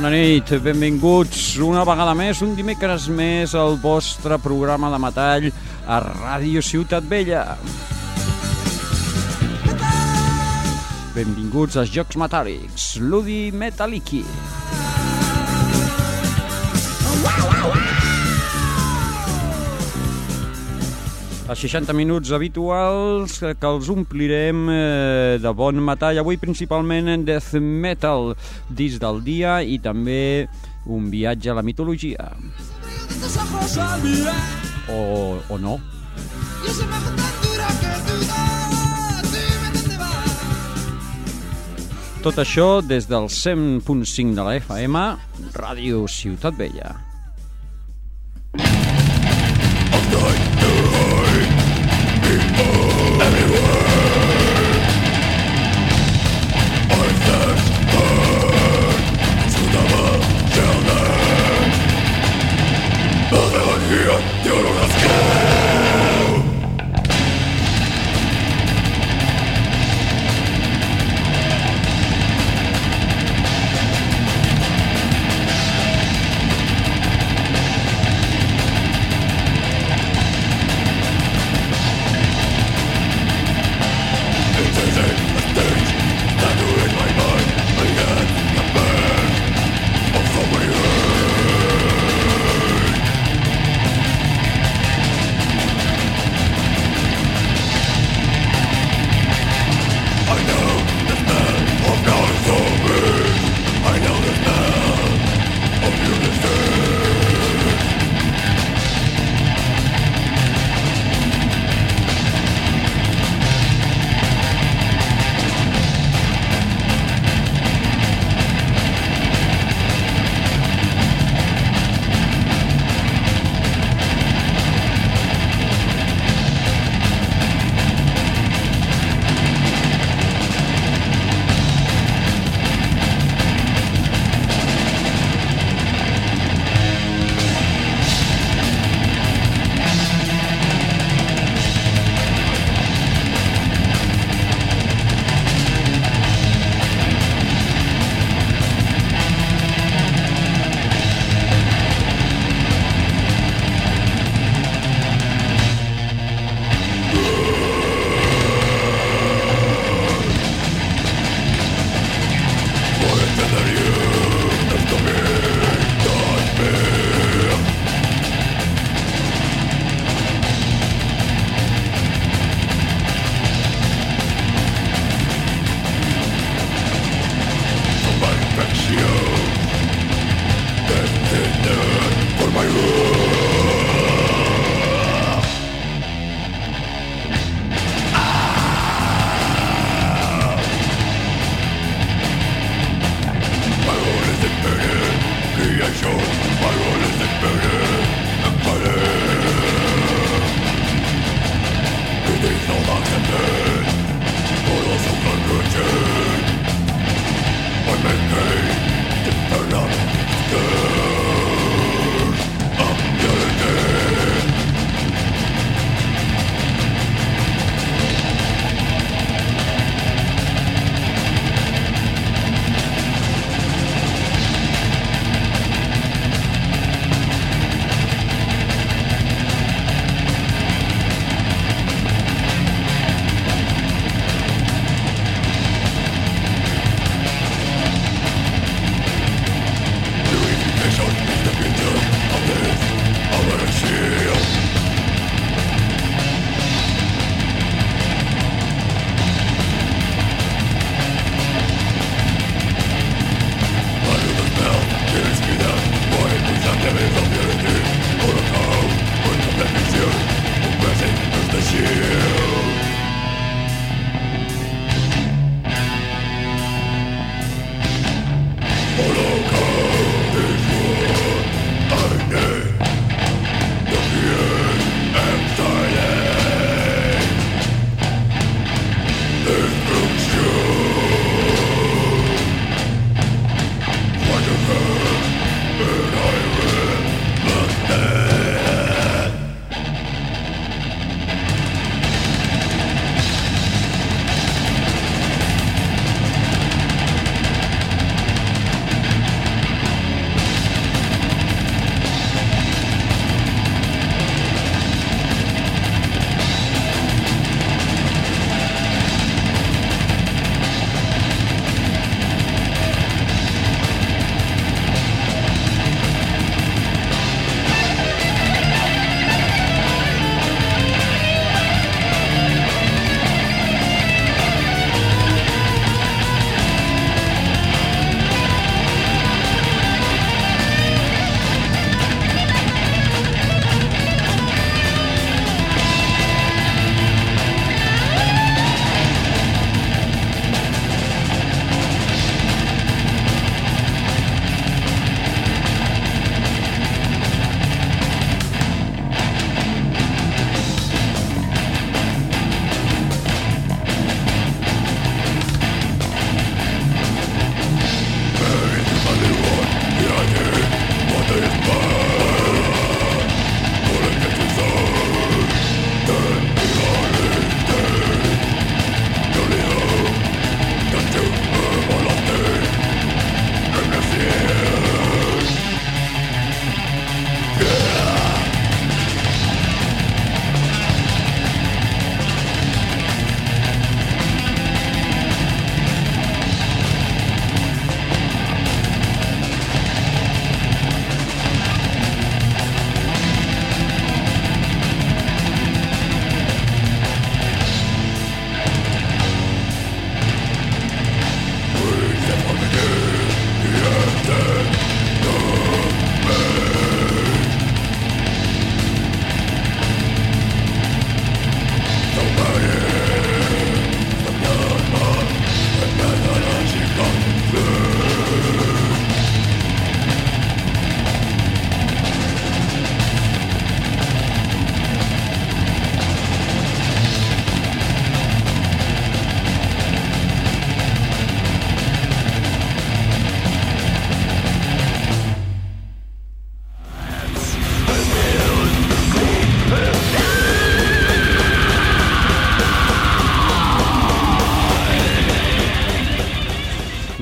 Bona nit, benvinguts una vegada més, un dimecres més al vostre programa de metall a Ràdio Ciutat Vella. Benvinguts als Jocs Metàl·lics, Ludi Metallici. Els 60 minuts habituals que els omplirem eh, de bon metall, avui principalment en death metal, disc del dia i també un viatge a la mitologia. O, o no. Tot això des del 100.5 de la FM, Ràdio Ciutat Vella.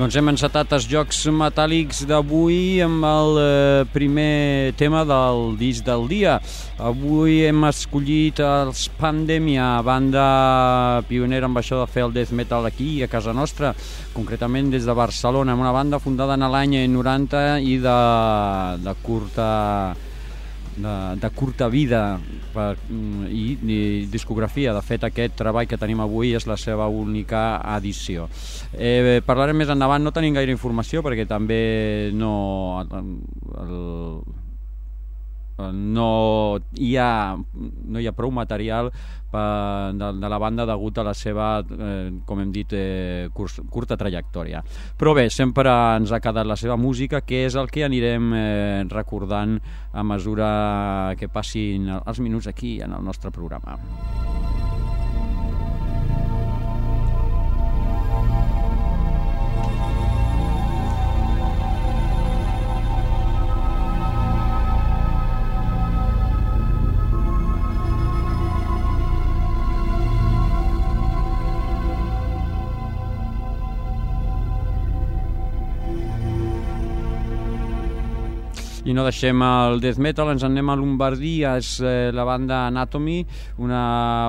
Doncs hem encetat els jocs metàl·lics d'avui amb el eh, primer tema del disc del dia. Avui hem escollit els Pandemia, banda pionera amb això de fer el death metal aquí, a casa nostra, concretament des de Barcelona, una banda fundada en l'any 90 i de, de curta de, de curta vida per, mm, i, i discografia. De fet, aquest treball que tenim avui és la seva única edició. Eh, parlarem més endavant, no tenim gaire informació perquè també no... El, el, no hi ha, no hi ha prou material per, de, de la banda degut a la seva, eh, com hem dit, eh, curs, curta trajectòria. Però bé, sempre ens ha quedat la seva música, que és el que anirem eh, recordant a mesura que passin els minuts aquí en el nostre programa. I no deixem el death metal, ens anem a Lombardia, és eh, la banda Anatomy, una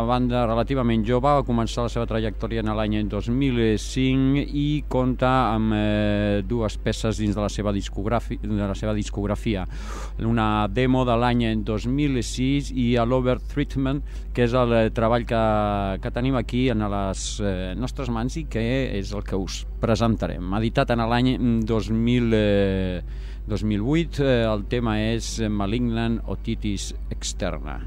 banda relativament jove, va començar la seva trajectòria en l'any 2005 i compta amb eh, dues peces dins de la seva, discografia, de la seva discografia. Una demo de l'any 2006 i l'Overtreatment, que és el eh, treball que, que tenim aquí en les eh, nostres mans i que és el que us presentarem. Editat en l'any 2000... Eh, 2008. Eh, el tema és Malignant Otitis Externa.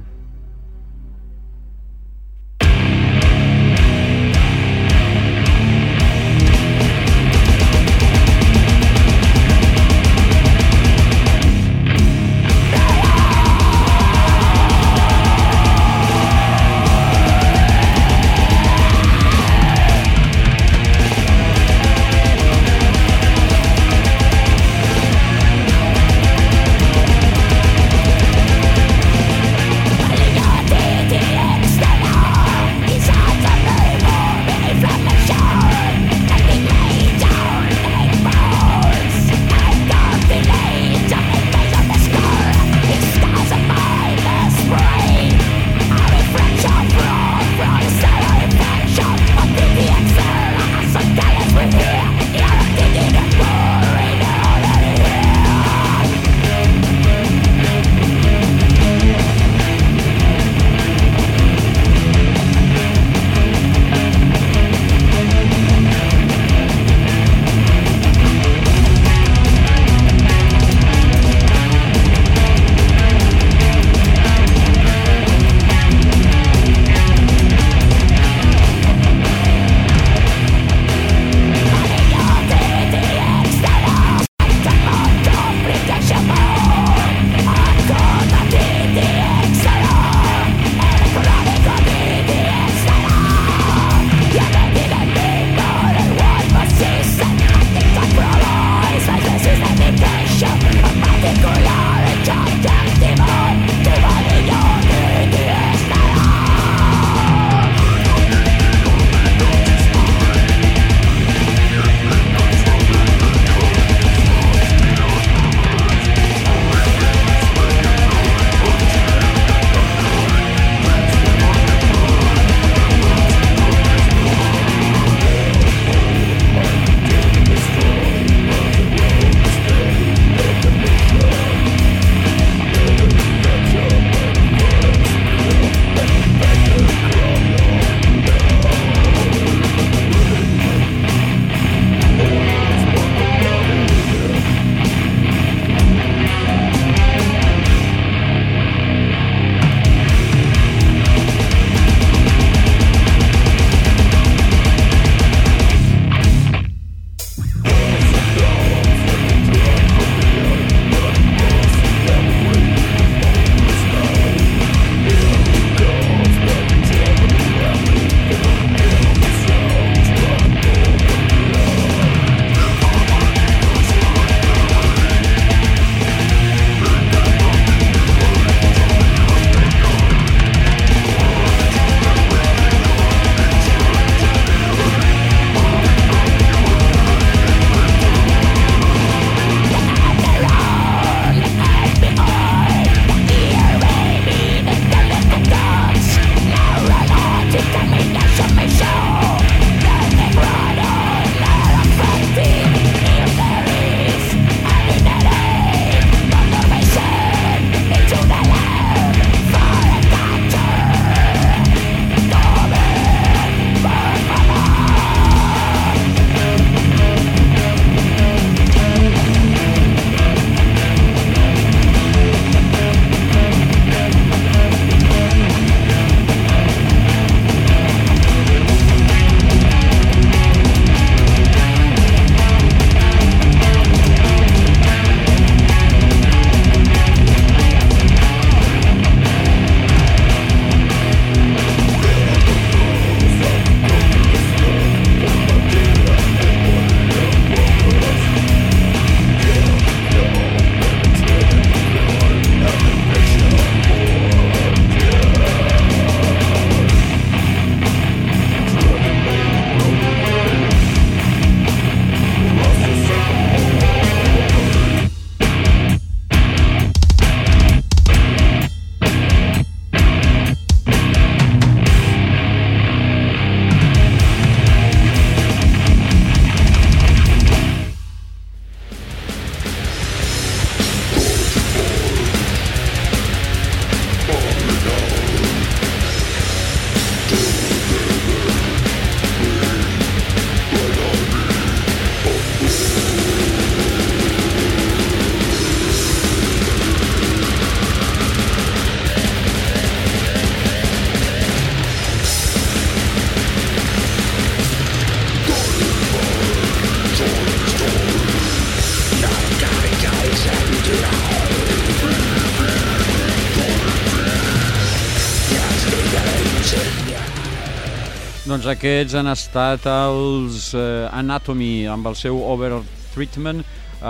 Doncs aquests han estat els uh, Anatomy amb el seu Over Treatment,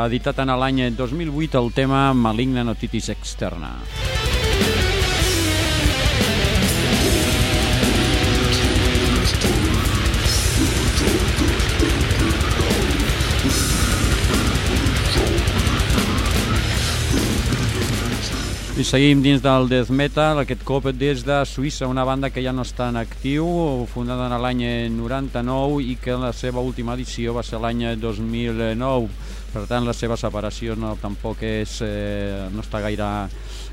editat en l'any 2008 el tema Maligna Notitis Externa. I seguim dins del death metal, aquest cop des de Suïssa, una banda que ja no està en actiu, fundada en l'any 99 i que la seva última edició va ser l'any 2009. Per tant, la seva separació no, tampoc és, eh, no, està gaire,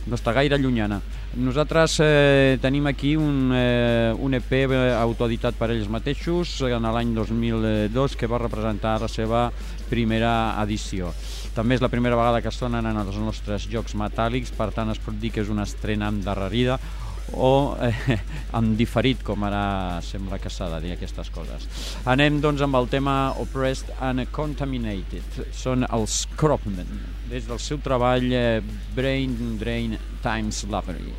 no està gaire llunyana. Nosaltres eh, tenim aquí un, eh, un EP autoeditat per ells mateixos en l'any 2002 que va representar la seva primera edició. També és la primera vegada que sonen en els nostres jocs metàl·lics, per tant es pot dir que és una estrena endarrerida o eh, amb diferit, com ara sembla que s'ha de dir aquestes coses. Anem doncs amb el tema Oppressed and Contaminated. Són els Cropmen, des del seu treball eh, Brain Drain Times Slavery.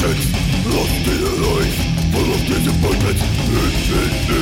Emotions, lost in life, full of disappointment, in, in, in.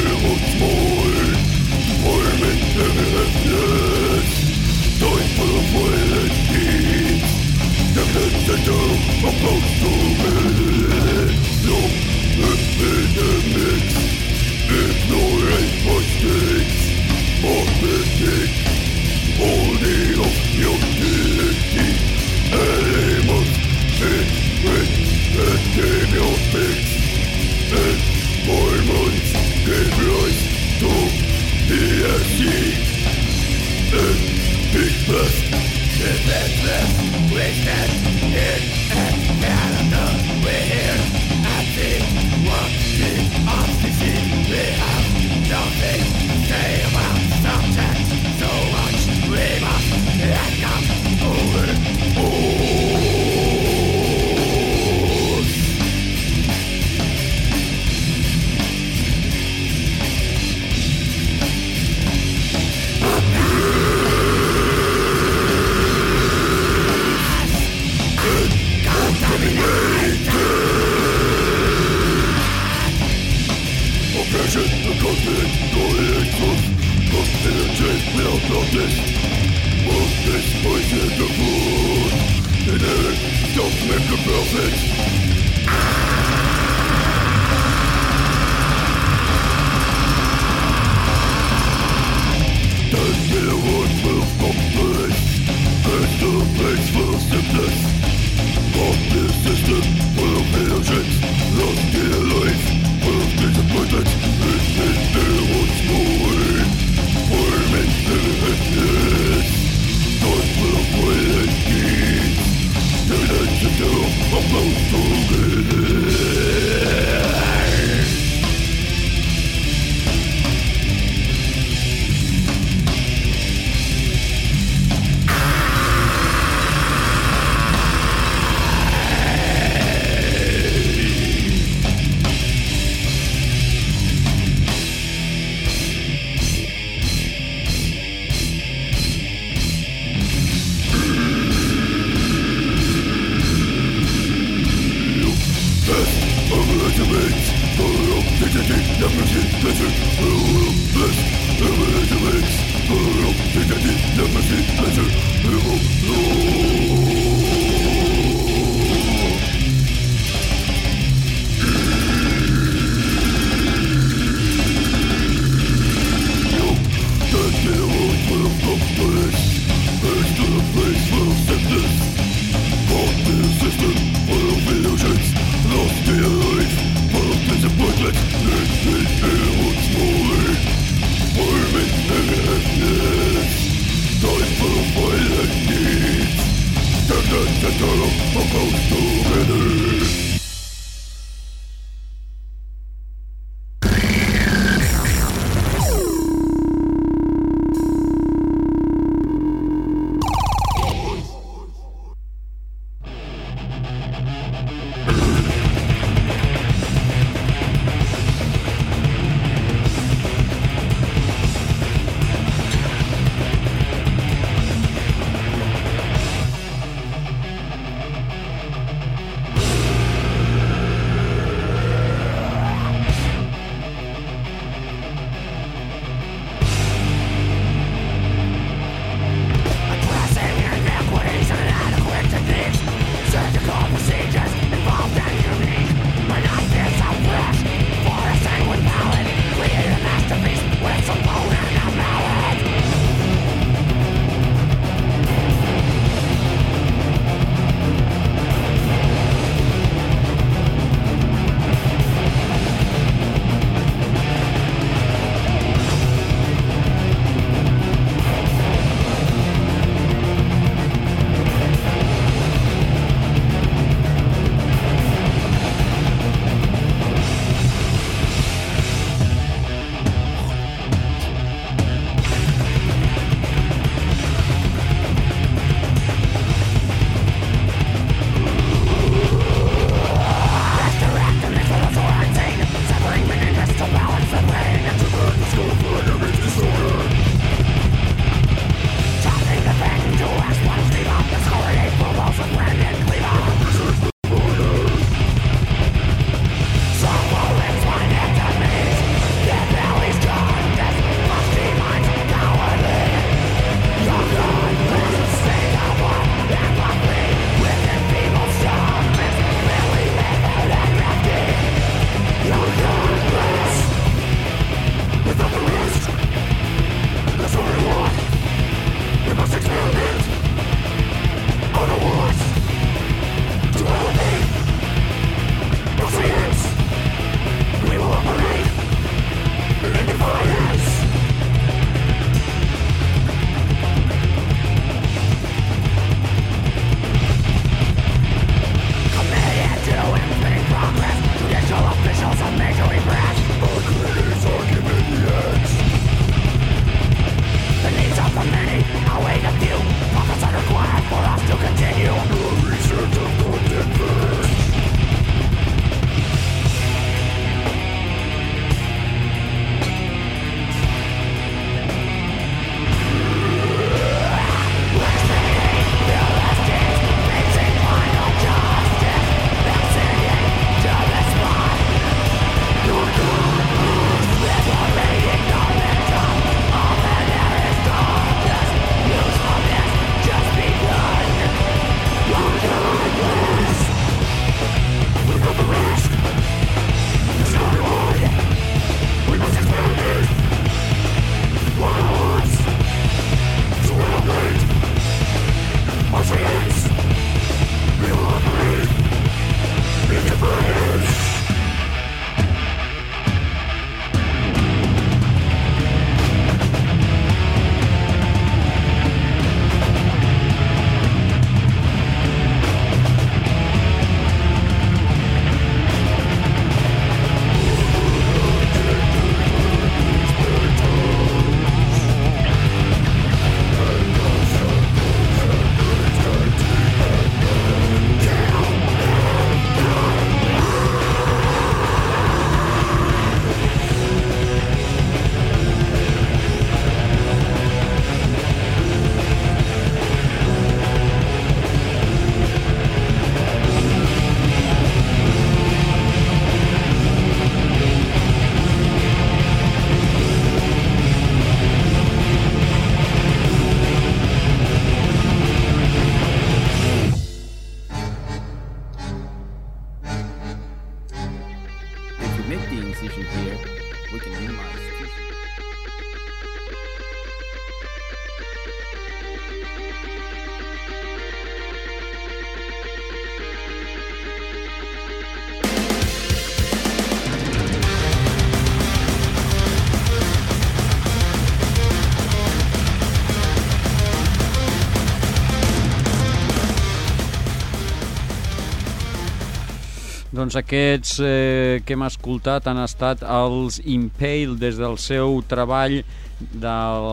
Doncs aquests eh, que hem escoltat han estat els Impale des del seu treball del,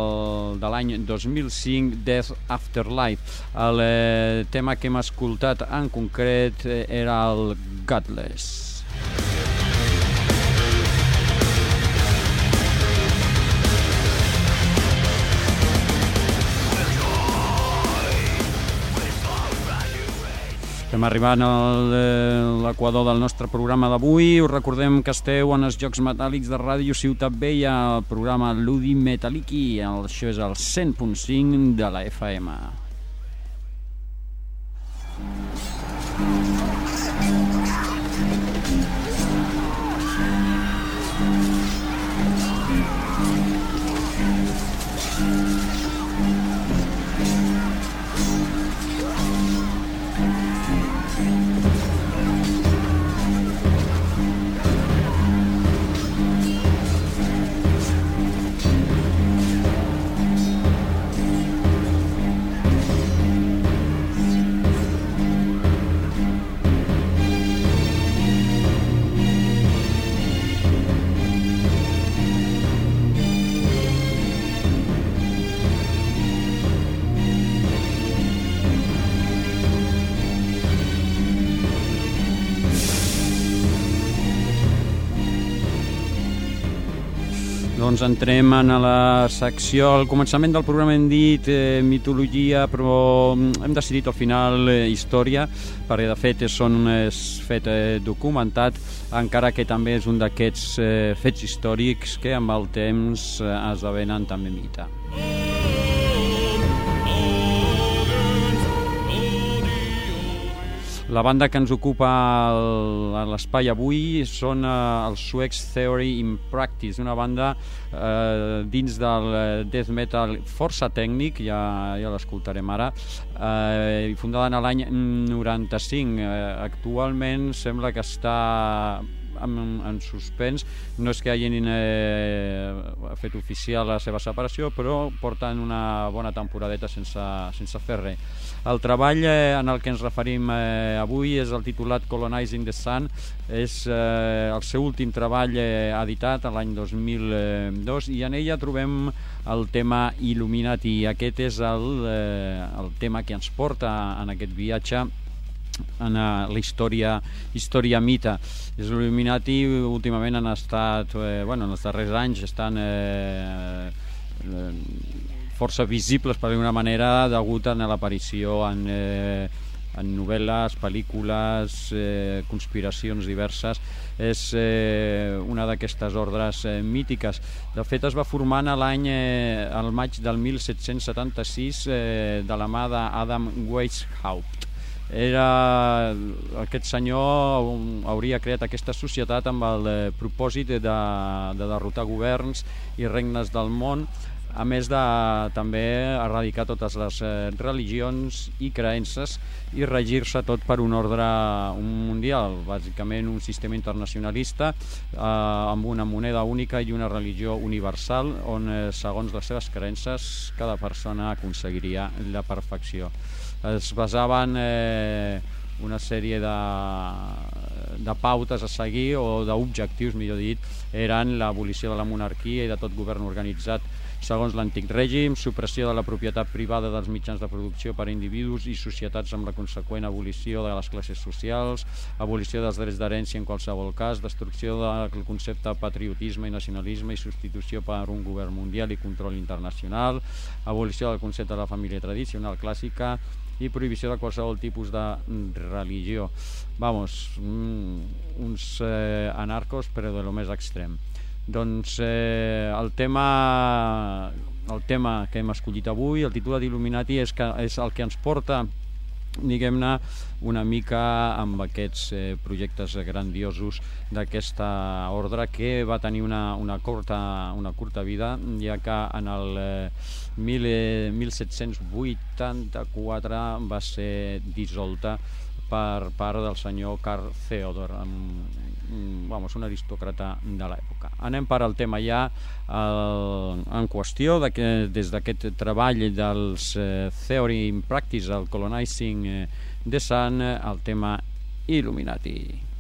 de l'any 2005, Death Afterlife. El eh, tema que hem escoltat en concret eh, era el Godless. Estem arribant a l'equador del nostre programa d'avui. Us recordem que esteu en els Jocs Metàl·lics de Ràdio Ciutat Vella, el programa Ludi Metaliki. Això és el 100.5 de la FM. Doncs entrem en la secció, al començament del programa hem dit eh, mitologia, però mm, hem decidit al final eh, història, perquè de fet és, són, és fet eh, documentat, encara que també és un d'aquests eh, fets històrics que amb el temps eh, esdevenen també mite. La banda que ens ocupa l'espai avui són eh, els suecs Theory in Practice, una banda eh, dins del eh, death metal força tècnic, ja, ja l'escoltarem ara, eh, fundada en l'any 95. Eh, actualment sembla que està en, en suspens. No és que hagin eh, fet oficial la seva separació, però porten una bona temporadeta sense, sense fer res. El treball eh, en el que ens referim eh, avui és el titulat Colonizing the Sun, és eh, el seu últim treball eh, editat l'any 2002 i en ella trobem el tema Illuminati. Aquest és el, eh, el tema que ens porta en aquest viatge en uh, la història, història mita. Els Illuminati últimament han estat, eh, bueno, en els darrers anys estan eh, eh, força visibles per d'una manera degut a l'aparició en, eh, en novel·les, pel·lícules, eh, conspiracions diverses. És eh, una d'aquestes ordres eh, mítiques. De fet, es va formar en l'any, eh, al maig del 1776, eh, de la mà d'Adam Weishaupt era aquest senyor hauria creat aquesta societat amb el eh, propòsit de, de derrotar governs i regnes del món a més de també erradicar totes les eh, religions i creences i regir-se tot per un ordre un mundial, bàsicament un sistema internacionalista eh, amb una moneda única i una religió universal on, eh, segons les seves creences, cada persona aconseguiria la perfecció es basaven eh, una sèrie de, de pautes a seguir o d'objectius, millor dit, eren l'abolició de la monarquia i de tot govern organitzat segons l'antic règim, supressió de la propietat privada dels mitjans de producció per a individus i societats amb la conseqüent abolició de les classes socials, abolició dels drets d'herència en qualsevol cas, destrucció del concepte de patriotisme i nacionalisme i substitució per un govern mundial i control internacional, abolició del concepte de la família tradicional clàssica, i prohibició de qualsevol tipus de religió. Vamos, mm, uns eh, anarcos però de lo més extrem. Doncs eh, el tema el tema que hem escollit avui, el títol d'Il·luminati és, que, és el que ens porta diguem-ne, una mica amb aquests eh, projectes grandiosos d'aquesta ordre que va tenir una, una, curta, una curta vida, ja que en el eh, mil, eh, 1784 va ser dissolta per part del senyor Carl Theodor, amb, vamos, un aristòcrata de l'època. Anem per al tema ja el, en qüestió, de que, des d'aquest treball dels eh, Theory in Practice, el Colonizing eh, the Sun, eh, el tema Illuminati.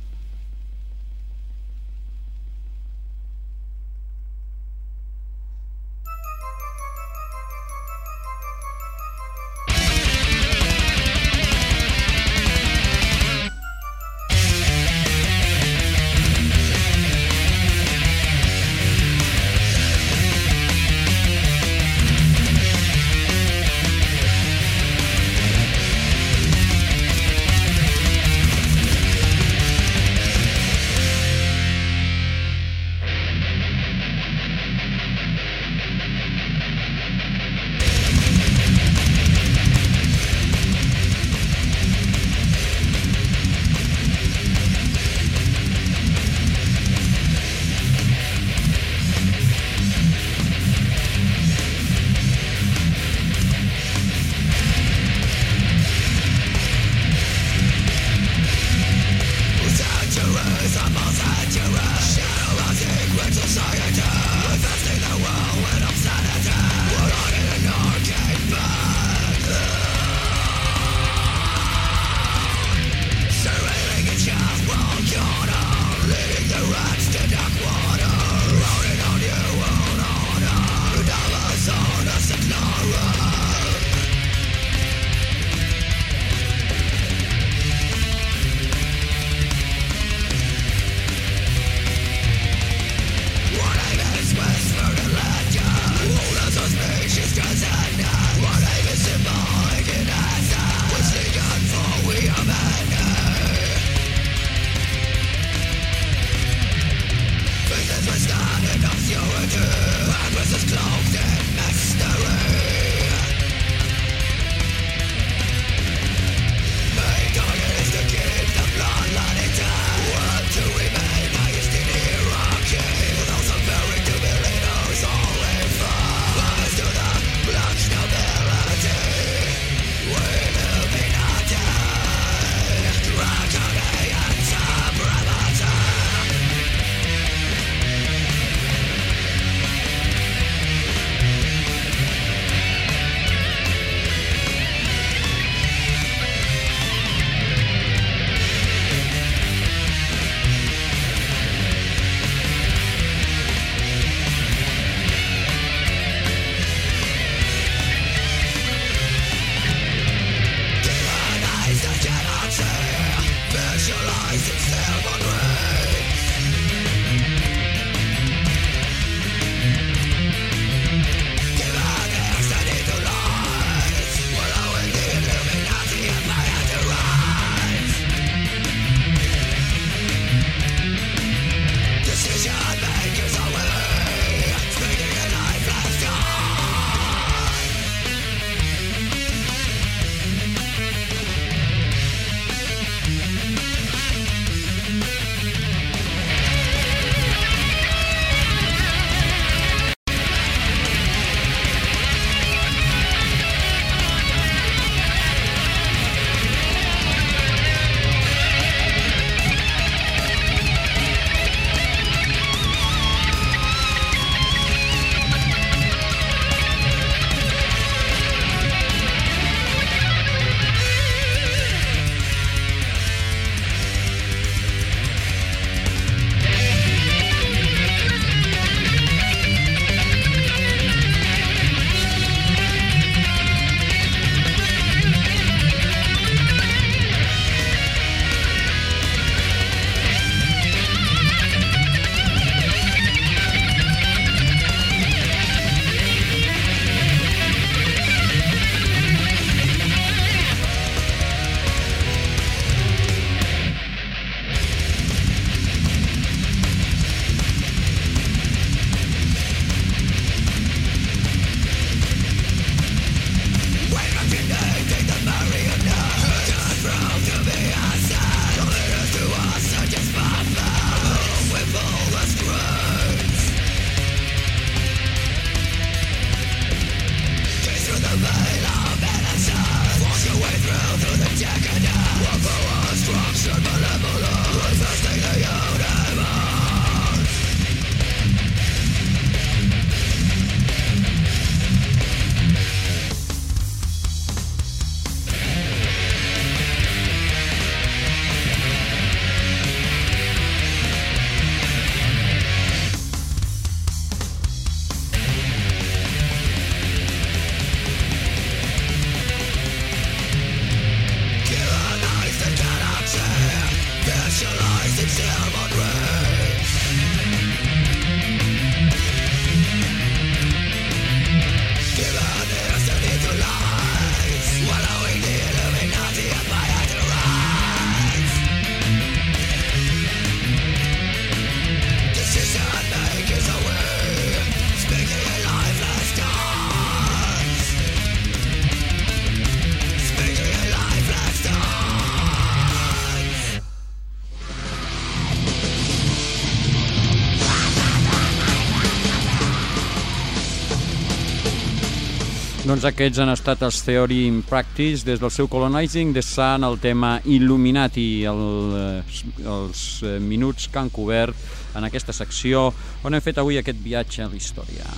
Doncs aquests han estat els Theory in Practice des del seu Colonizing Sun, el tema Illuminati, el, eh, els eh, minuts que han cobert en aquesta secció on hem fet avui aquest viatge a la història.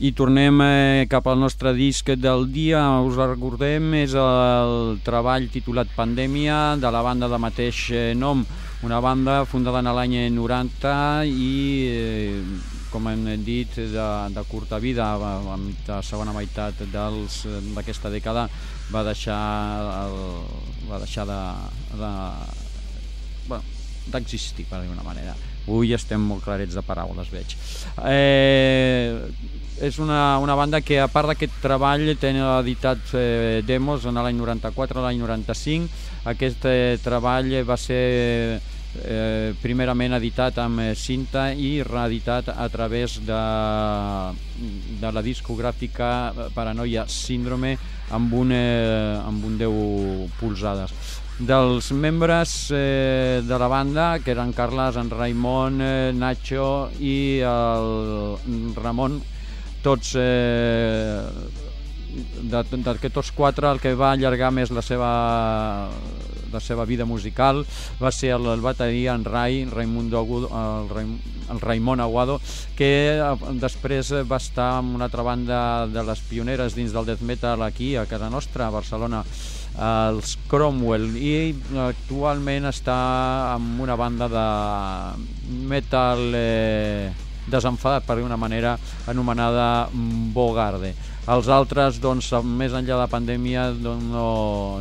I tornem eh, cap al nostre disc del dia, us recordem, és el treball titulat Pandèmia de la banda de mateix nom, una banda fundada en l'any 90 i eh, com hem dit, de, de curta vida, a la segona meitat d'aquesta dècada va deixar, el, va deixar de, de, bueno, d'existir, per dir-una manera. Avui estem molt clarets de paraules, veig. Eh, és una, una banda que, a part d'aquest treball, tenen editat eh, demos en l'any 94, l'any 95. Aquest eh, treball va ser eh, primerament editat amb eh, cinta i reeditat a través de, de la discogràfica Paranoia Síndrome amb un, eh, amb un 10 polzades. Dels membres eh, de la banda, que eren Carles, en Raimon, eh, Nacho i el Ramon, tots eh, d'aquests tots quatre el que va allargar més la seva la seva vida musical va ser el, el bateria en Rai, Raimundo Agudo, el, Raim, el Raimon Aguado, que eh, després va estar amb una altra banda de les pioneres dins del death metal aquí a casa nostra, a Barcelona, els Cromwell i actualment està amb una banda de metal eh, desenfadat per una manera anomenada Bogarde. Els altres, doncs, més enllà de la pandèmia, doncs, no,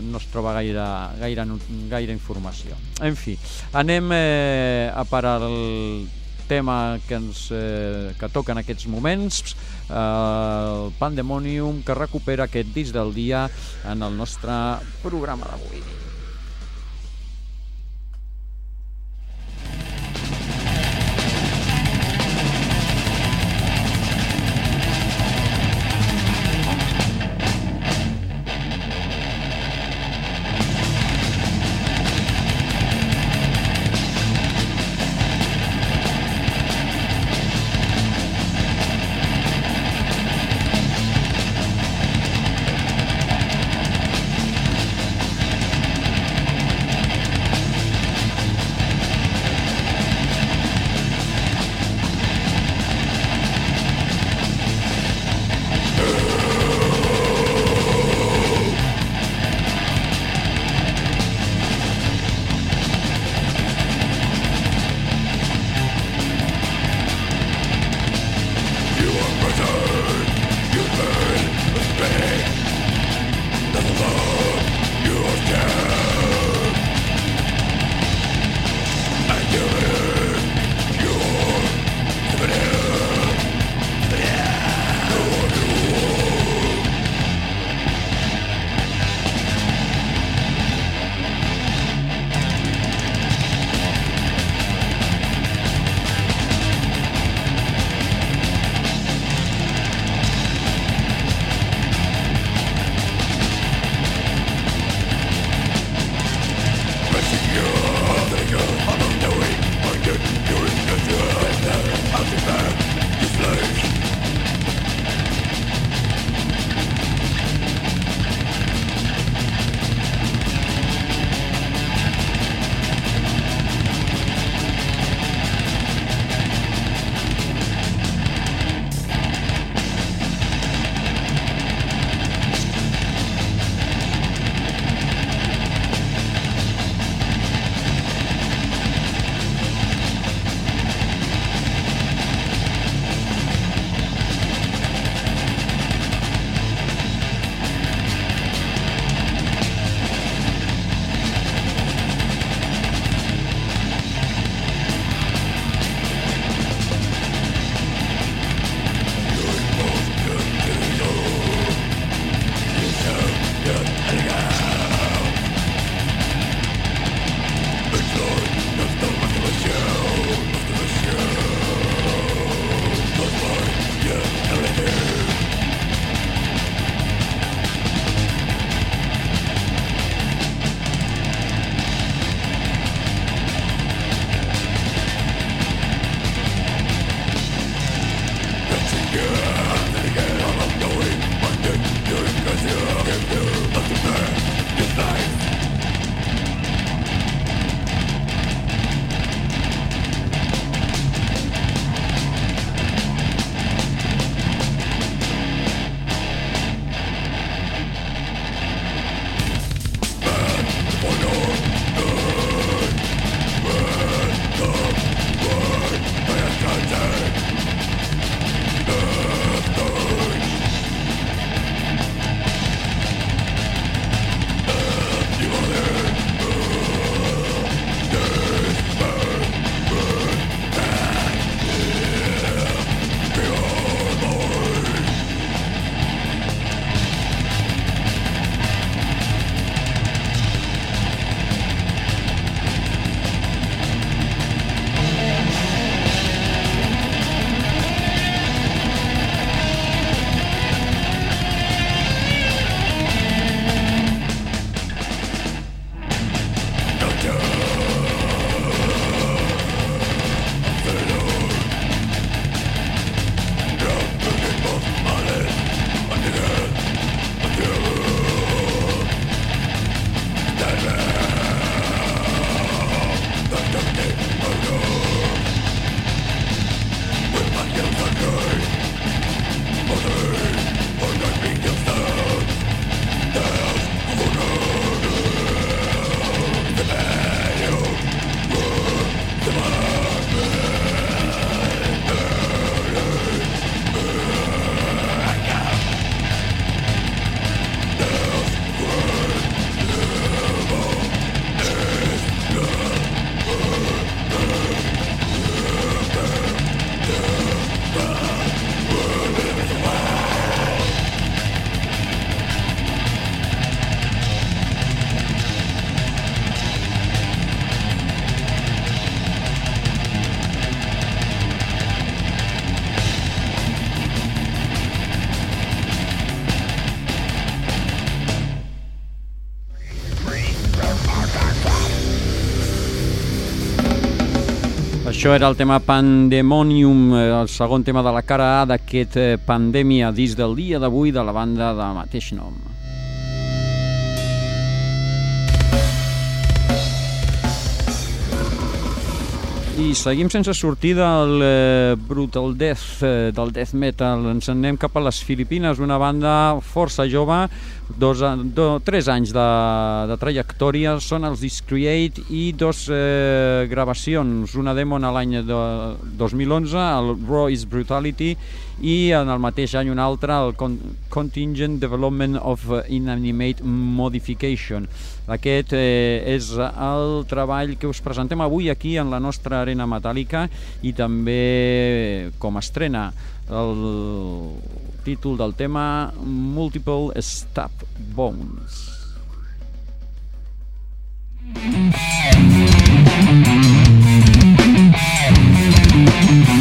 no es troba gaire, gaire, gaire informació. En fi, anem eh, a parar el tema que, ens, eh, que toca en aquests moments, eh, el Pandemonium, que recupera aquest disc del dia en el nostre programa d'avui. Això era el tema Pandemonium, eh, el segon tema de la cara A d'aquest eh, Pandèmia disc del dia d'avui de la banda de mateix nom. I seguim sense sortir del eh, Brutal Death, eh, del death metal. Ens anem cap a les Filipines, una banda força jove, dos, do, tres anys de, de trajectòria, són els Discreate i dos eh, gravacions, una demo en l'any de 2011, el Raw is Brutality, i en el mateix any un altre, el Con Contingent Development of Inanimate Modification. Aquest eh, és el treball que us presentem avui aquí en la nostra arena metàl·lica i també com estrena el títol del tema Multiple Stab Bones. Multiple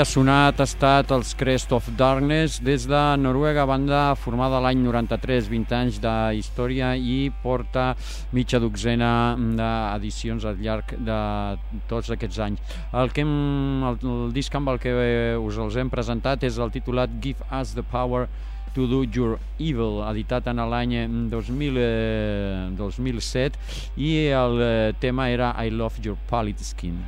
ha sonat ha estat els Crest of Darkness des de Noruega, banda formada l'any 93, 20 anys de història i porta mitja dotzena d'edicions al llarg de tots aquests anys. El, que hem, el, el disc amb el que us els hem presentat és el titulat Give Us the Power to Do Your Evil, editat en l'any 2000, eh, 2007 i el eh, tema era I Love Your Pallid Skin.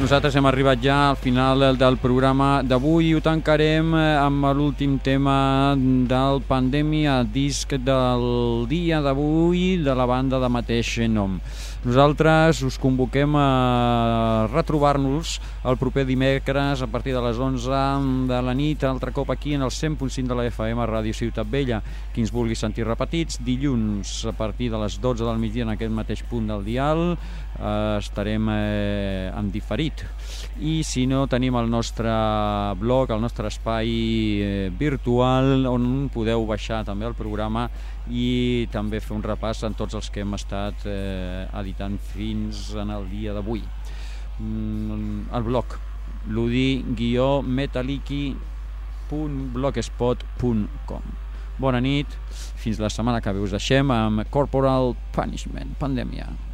Nosaltres hem arribat ja al final del programa d'avui i ho tancarem eh, amb l'últim tema del Pandèmia, disc del dia d'avui de la banda de mateix nom. Nosaltres us convoquem a retrobar-nos el proper dimecres a partir de les 11 de la nit, altre cop aquí en el 100.5 de la FM Ràdio Ciutat Vella. Qui ens vulgui sentir repetits, dilluns a partir de les 12 del migdia en aquest mateix punt del dial eh, estarem eh, en diferit. I si no, tenim el nostre blog, el nostre espai eh, virtual on podeu baixar també el programa i també fer un repàs en tots els que hem estat eh, editant fins en el dia d'avui. Mm, el blog ludi-metaliki.blogspot.com Bona nit, fins la setmana que ve us deixem amb Corporal Punishment, Pandèmia.